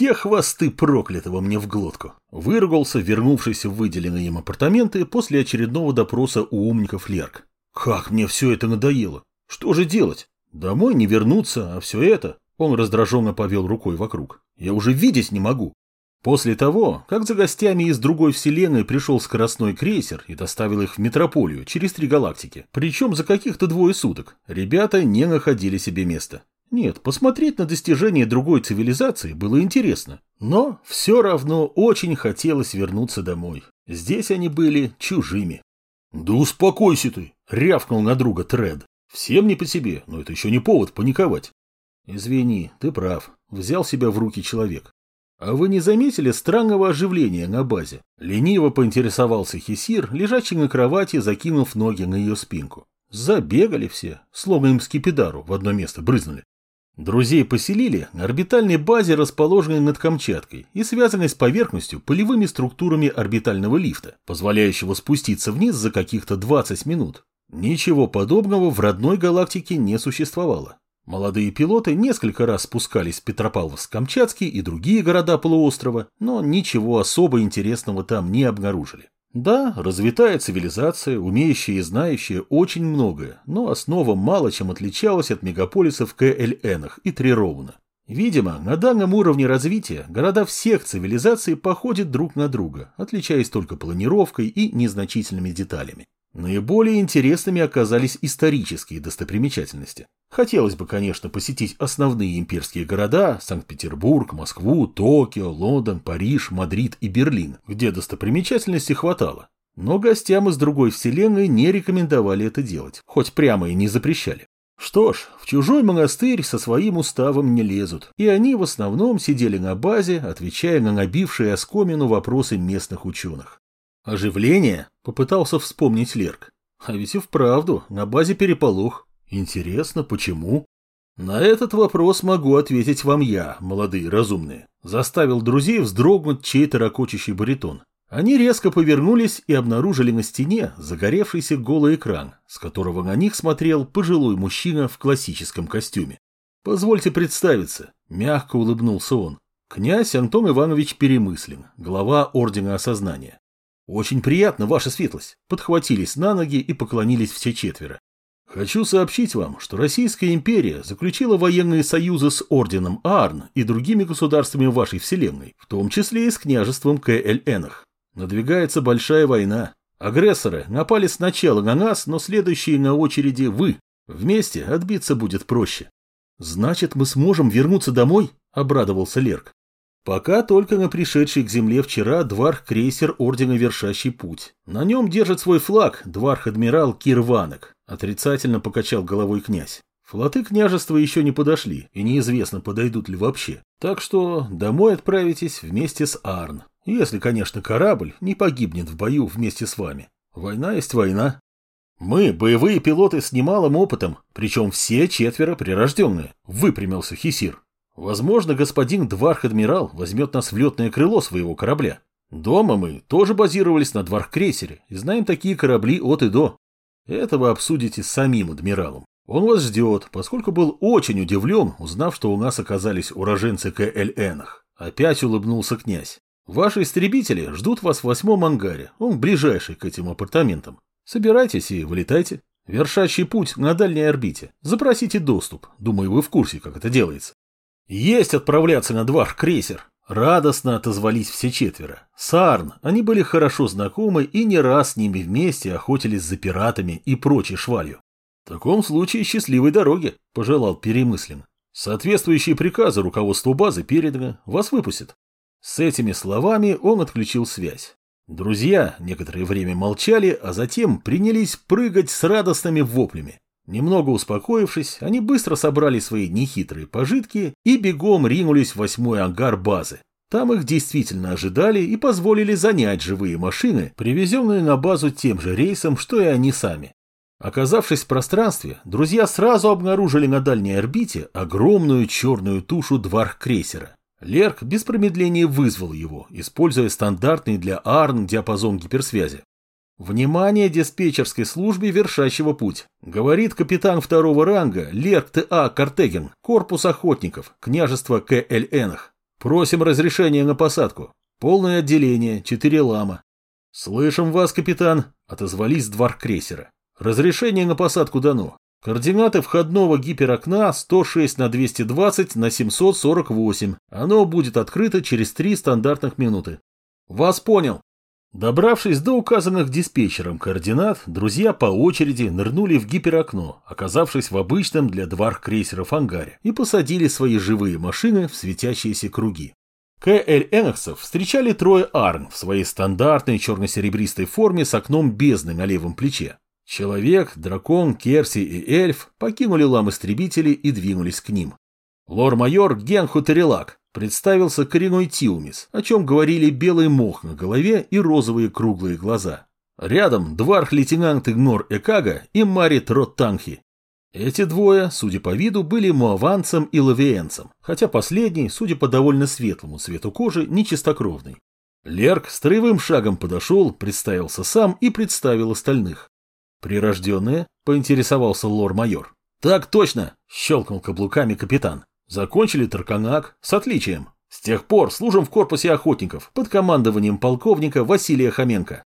Все хвосты проклятого мне в глотку. Выругался, вернувшись в выделенные им апартаменты после очередного допроса у умников Лерк. Как мне все это надоело. Что же делать? Домой не вернуться, а все это... Он раздраженно повел рукой вокруг. Я уже видеть не могу. После того, как за гостями из другой вселенной пришел скоростной крейсер и доставил их в метрополию через три галактики, причем за каких-то двое суток, ребята не находили себе места. Нет, посмотреть на достижения другой цивилизации было интересно, но все равно очень хотелось вернуться домой. Здесь они были чужими. «Да успокойся ты!» — рявкнул на друга Тред. «Всем не по себе, но это еще не повод паниковать». «Извини, ты прав», — взял себя в руки человек. «А вы не заметили странного оживления на базе?» Лениво поинтересовался Хисир, лежачий на кровати, закинув ноги на ее спинку. Забегали все, словно им скипидару в одно место брызнули. Друзей поселили на орбитальной базе, расположенной над Камчаткой и связанной с поверхностью полевыми структурами орбитального лифта, позволяющего спуститься вниз за каких-то 20 минут. Ничего подобного в родной галактике не существовало. Молодые пилоты несколько раз спускались в Петропавловск-Камчатский и другие города полуострова, но ничего особо интересного там не обнаружили. Да, развитая цивилизация, умеющая и знающая очень многое, но основа мало чем отличалась от мегаполисов КЛНах и Трировна. Видимо, на данном уровне развития города всех цивилизаций походят друг на друга, отличаясь только планировкой и незначительными деталями. Наиболее интересными оказались исторические достопримечательности. Хотелось бы, конечно, посетить основные имперские города – Санкт-Петербург, Москву, Токио, Лондон, Париж, Мадрид и Берлин, где достопримечательностей хватало. Но гостям из другой вселенной не рекомендовали это делать, хоть прямо и не запрещали. Что ж, в чужой монастырь со своим уставом не лезут, и они в основном сидели на базе, отвечая на набившие оскомину вопросы местных ученых. Оживление? Попытался вспомнить Лерк. А ведь и вправду, на базе переполох. Интересно, почему? На этот вопрос могу ответить вам я, молодые разумные. Заставил друзей вздрогнуть чей-то ракочущий баритон. Они резко повернулись и обнаружили на стене загоревшийся голый экран, с которого на них смотрел пожилой мужчина в классическом костюме. «Позвольте представиться», — мягко улыбнулся он. «Князь Антон Иванович Перемыслин, глава Ордена Осознания. «Очень приятно, ваша светлость!» Подхватились на ноги и поклонились все четверо. Хочу сообщить вам, что Российская империя заключила военные союзы с Орденом Арн и другими государствами вашей вселенной, в том числе и с княжеством КЛНах. Надвигается большая война. Агрессоры напали сначала на нас, но следующие на очереди вы. Вместе отбиться будет проще. Значит, мы сможем вернуться домой? Обрадовался Лерк. Пока только на пришедший к земле вчера дварх-крейсер Ордена Вершащий Путь. На нем держит свой флаг дварх-адмирал Кирванок. Отрицательно покачал головой князь. Флоты княжества еще не подошли, и неизвестно, подойдут ли вообще. Так что домой отправитесь вместе с Арн. Если, конечно, корабль не погибнет в бою вместе с вами. Война есть война. Мы, боевые пилоты с немалым опытом, причем все четверо прирожденные, выпрямился Хисир. Возможно, господин Дварх-адмирал возьмет нас в летное крыло своего корабля. Дома мы тоже базировались на Дварх-крейсере и знаем такие корабли от и до. Этого обсудите с самим адмиралом. Он вас ждет, поскольку был очень удивлен, узнав, что у нас оказались уроженцы КЛНах. Опять улыбнулся князь. Ваши истребители ждут вас в восьмом ангаре, он ближайший к этим апартаментам. Собирайтесь и вылетайте. Вершащий путь на дальней орбите. Запросите доступ. Думаю, вы в курсе, как это делается. «Есть отправляться на двор крейсер!» Радостно отозвались все четверо. Сарн, они были хорошо знакомы и не раз с ними вместе охотились за пиратами и прочей швалью. В таком случае счастливой дороги, пожелал Перемыслин. Соответствующие приказы руководству базы передано, вас выпустят. С этими словами он отключил связь. Друзья некоторое время молчали, а затем принялись прыгать с радостными воплями. Немного успокоившись, они быстро собрали свои нехитрые пожитки и бегом ринулись в восьмой ангар базы. Там их действительно ожидали и позволили занять живые машины, привезенные на базу тем же рейсом, что и они сами. Оказавшись в пространстве, друзья сразу обнаружили на дальней орбите огромную черную тушу дварх-крейсера. Лерк без промедления вызвал его, используя стандартный для АРН диапазон гиперсвязи. «Внимание диспетчерской службе вершащего путь», говорит капитан второго ранга Лерк Т.А. Картеген, корпус охотников, княжество К.Л.Энах. Просим разрешения на посадку. Полное отделение, четыре лама. Слышим вас, капитан, отозвались двор крейсера. Разрешение на посадку дано. Координаты входного гиперокна 106 на 220 на 748. Оно будет открыто через три стандартных минуты. Вас понял. Добравшись до указанных диспетчером координат, друзья по очереди нырнули в гиперокно, оказавшись в обычном для двор крейсеров ангаре, и посадили свои живые машины в светящиеся круги. К.Л. Энаксов встречали трое Арн в своей стандартной черно-серебристой форме с окном бездны на левом плече. Человек, дракон, Керси и эльф покинули лам-истребители и двинулись к ним. Лор-майор Генху Терелак представился коренной Тиумис, о чем говорили белый мох на голове и розовые круглые глаза. Рядом дварх-лейтенант Игнор Экага и Марит Роттанхи. Эти двое, судя по виду, были муаванцем и лавиенцем, хотя последний, судя по довольно светлому цвету кожи, нечистокровный. Лерк строевым шагом подошел, представился сам и представил остальных. «Прирожденные?» – поинтересовался лор-майор. «Так точно!» – щелкнул каблуками капитан. Закончили Тарканак с отличием. С тех пор служим в корпусе охотников под командованием полковника Василия Хоменко.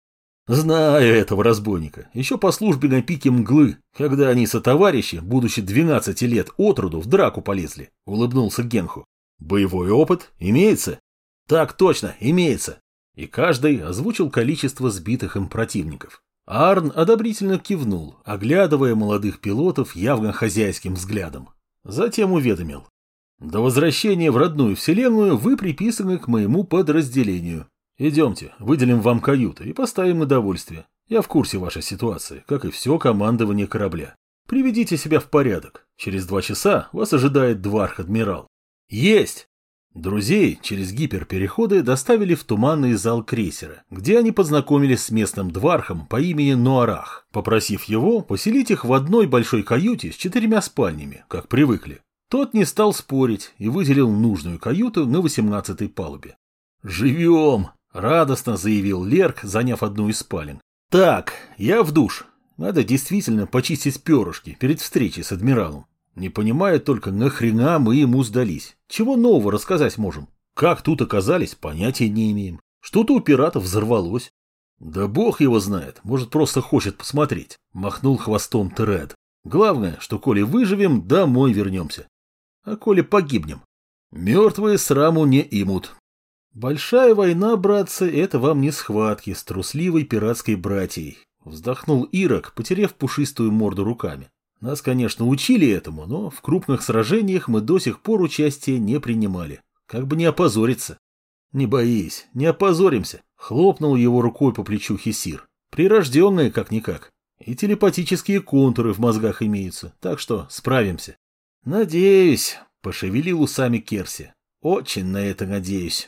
Знаю этого разбойника. Еще по службе на пике мглы, когда они со товарищи, будучи 12 лет от роду, в драку полезли, улыбнулся Генху. Боевой опыт имеется? Так точно, имеется. И каждый озвучил количество сбитых им противников. Арн одобрительно кивнул, оглядывая молодых пилотов явно хозяйским взглядом. Затем уведомил. До возвращения в родную вселенную вы приписаны к моему подразделению. Идемте, выделим вам каюты и поставим на довольствие. Я в курсе вашей ситуации, как и все командование корабля. Приведите себя в порядок. Через два часа вас ожидает Дварх-адмирал. Есть! Друзей через гиперпереходы доставили в туманный зал крейсера, где они познакомились с местным двархом по имени Нуарах, попросив его поселить их в одной большой каюте с четырьмя спальнями, как привыкли. Тот не стал спорить и выделил нужную каюту на восемнадцатой палубе. «Живем!» — радостно заявил Лерк, заняв одну из спален. «Так, я в душ. Надо действительно почистить перышки перед встречей с адмиралом. Не понимая только, нахрена мы ему сдались. Чего нового рассказать можем? Как тут оказались, понятия не имеем. Что-то у пиратов взорвалось. Да бог его знает, может просто хочет посмотреть. Махнул хвостом Тред. Главное, что коли выживем, домой вернемся. А коли погибнем? Мертвые сраму не имут. Большая война, братцы, это вам не схватки с трусливой пиратской братьей. Вздохнул Ирок, потеряв пушистую морду руками. Нас, конечно, учили этому, но в крупных сражениях мы до сих пор участия не принимали. Как бы не опозориться. Не боись, не опозоримся. Хлопнул его рукой по плечу Хисир. Прирожденные как-никак. И телепатические контуры в мозгах имеются, так что справимся. «Надеюсь», — пошевелил усами Керси. «Очень на это надеюсь».